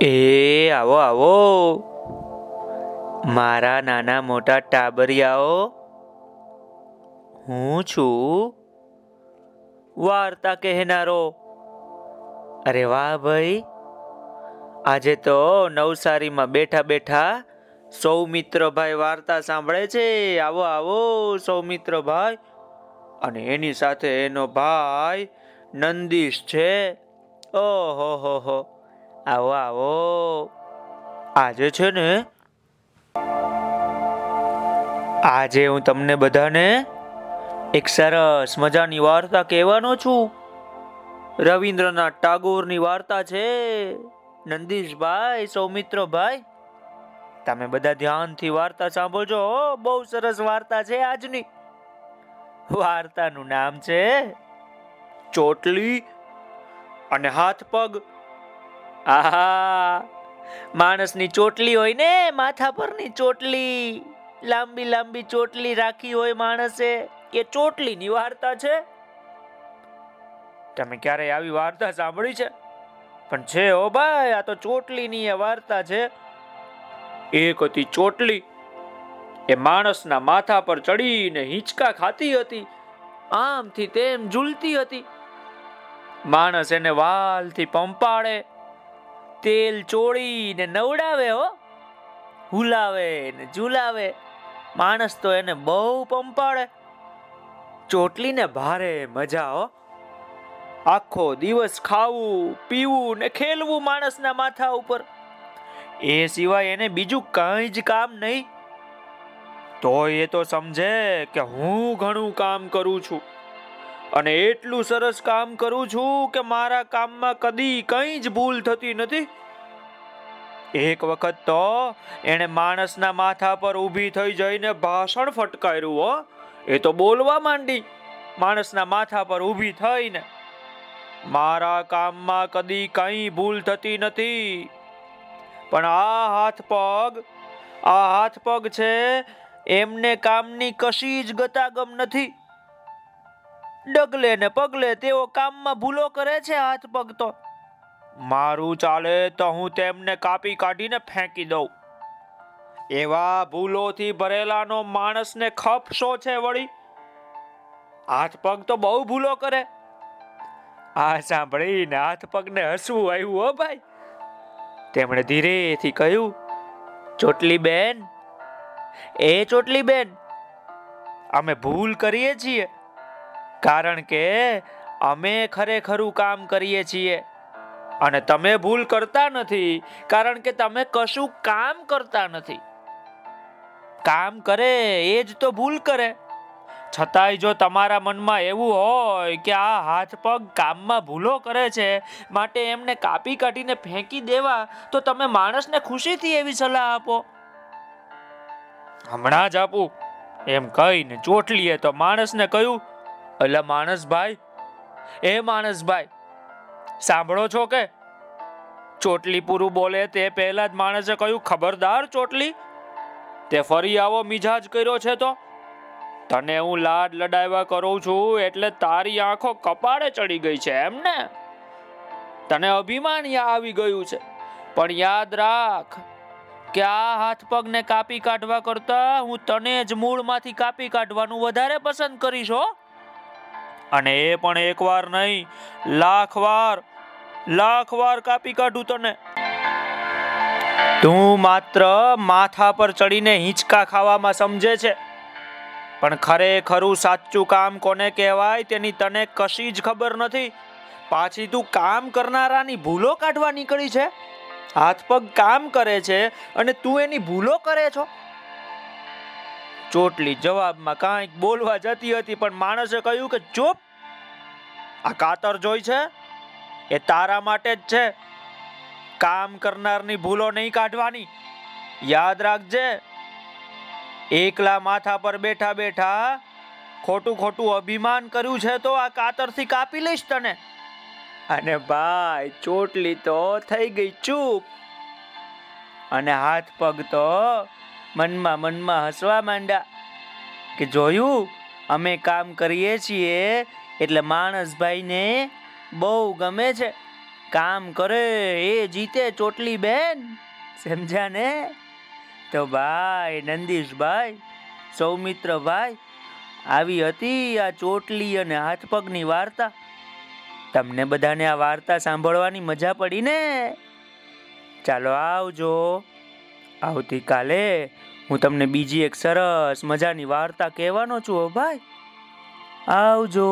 એ, આવો આવો. મારા નાના મોટા ટાબરિયાઓ, હું છું. વાર્તા કહેનારો. અરે વાહ ભાઈ. આજે તો નવસારીમાં બેઠા બેઠા સૌમિત્રભાઈ વાર્તા સાંભળે છે. આવો આવો સૌમિત્રભાઈ અને એની સાથે એનો ભાઈ નંદીશ છે. ઓહો, હો હો. આવો આવો. આજે છે ને આજે હું તમને બધાને એક સરસ મજાની વાર્તા કહેવાનો છું. રવિન્દ્રનાથ ટાગોરની વાર્તા છે. નંદીશભાઈ, સૌમિત્રભાઈ, તમે બધા ધ્યાનથી વાર્તા સાંભળજો. બહુ સરસ વાર્તા છે આજની. વાર્તાનું નામ છે ચોટલી અને હાથ પગ આહા. માણસની ચોટલી હોય ને, માથા પરની ચોટલી. લાંબી લાંબી ચોટલી રાખી હોય માણસે. એ ચોટલીની વાર્તા છે. તમે ક્યારે આવી વાર્તા સાંભળી છે? પણ છે ઓ ભાઈ, આ તો ચોટલીની એ વાર્તા છે. એક હતી ચોટલી. એ માણસના માથા પર ચડીને હિંચકા ખાતી હતી. આમથી તેમ ઝૂલતી હતી. માણસ એને વાલથી પંપાડે તેલ ચોળીને નવડાવે હો. હુલાવે ને ઝુલાવે. માણસ તો એને બહુ પંપાડે ચોટલીને ભારે મજા હો. આખો દિવસ ખાવું, પીવું ને ખેલવું માણસના માથા ઉપર. એ સિવાય એને બીજું કંઈ જ કામ નહીં. તો એ તો સમજે કે હું ઘણું કામ કરું છું. અને એટલું સરસ કામ કરું છું કે મારા કામમાં કદી કંઈ જ ભૂલ થતી નથી. એક વખત તો એણે માણસના માથા પર ઊભી થઈ જઈને ભાષણ ફટકાર્યું, હો. એ તો બોલવા માંડી. માણસના માથા પર ઊભી થઈને, મારા કામમાં કદી કંઈ ભૂલ થતી નથી. પણ આ હાથ પગ, આ હાથ પગ છે, એમને કામની કશી જ ગતાગમ નથી. ડગલે ને પગલે તેઓ કામમાં ભૂલો કરે છે હાથ પગ તો મારું ચાલે તો હું તેમને કાપી કાઢીને ફેંકી દઉં. એવા ભૂલોથી ભરેલાનો માણસને ખપશો છે વળી? હાથ પગ તો બહુ ભૂલો કરે. આ સાંભળીને હાથ પગને હસવું આવ્યું હો ભાઈ. તેમણે ધીરેથી કહ્યું, ચોટલી બેન, એ ચોટલી બેન, અમે ભૂલ કરીએ છીએ. કારણ કે અમે ખરેખરું કામ કરીએ છીએ. અને તમે ભૂલ કરતા નથી, કારણ કે તમે કશું કામ કરતા નથી. કામ કરે એ જ તો ભૂલ કરે. છતાંય જો તમારા મનમાં એવું હોય કે આ હાથ પગ કામમાં ભૂલો કરે છે, માટે એમને કાપી કાઢીને ફેંકી દેવા, તો તમે માણસને ખુશીથી એવી સલાહ આપો. હમણાં જ આપું. એમ કહીને ચોટલીએ તો માણસને કહ્યું એટલે માણસભાઈ, એ માણસભાઈ, સાંભળો છો કે? ચોટલી પૂરું બોલે તે પહેલા જ માણસે કહ્યું, ખબરદાર ચોટલી, તે ફરી આવો મિજાજ કર્યો છે તો? તને હું લાડ લડાવ્યા કરું છું એટલે તારી આંખો કપાળે ચડી ગઈ છે, એમ ને? તને અભિમાન આવી ગયું છે? પણ યાદ રાખ કે આ હાથ પગને કાપી કાઢવા કરતા હું તને જ મૂળમાંથી કાપી કાઢવાનું વધારે પસંદ કરીશ, હો. અને એ પણ એક વાર નહીં, લાખ વાર લાખ વાર કાપી કાઢું તને. તું માત્ર માથા પર ચડીને હિંચકા ખાવામાં સમજે છે. પણ ખરેખરું સાચું કામ કોને કહેવાય તેની તને કશી જ ખબર નથી. પાછી તું કામ કરનારાની ભૂલો કાઢવા નીકળી છે. હાથ પગ કામ કરે છે અને તું એની ભૂલો કરે છો. ચોટલી જવાબમાં કાંઈક બોલવા જતી હતી પણ માણસે કહ્યું કે ચૂપ આ કાતર જોઈ છે? એ તારા માટે જ છે. કામ કરનારની ભૂલો નહીં કાઢવાની. યાદ રાખજે, એકલા માથા પર બેઠા બેઠા ખોટું ખોટું અભિમાન કર્યું છે તો આ કાતરથી કાપી લઈશ તને. અને ભાઈ, ચોટલી તો થઈ ગઈ, ચૂપ. અને હાથ પગ તો મનમાં મનમાં હસવા માંડ્યા કે જોયું, અમે કામ કરીએ છીએ એટલે માણસભાઈને બહુ ગમે છે. કામ કરે એ જીતે ચોટલી બેન. સમજ્યા ને તો ભાઈ, નંદીશભાઈ, સૌમિત્રભાઈ, આવી હતી આ ચોટલી અને હાથ પગની વાર્તા. તમને બધાને આ વાર્તા સાંભળવાની મજા પડી ને? ચાલો આવજો. આવતીકાલે હું તમને બીજી એક સરસ મજાની વાર્તા કહેવાનો છું ભાઈ. આવજો.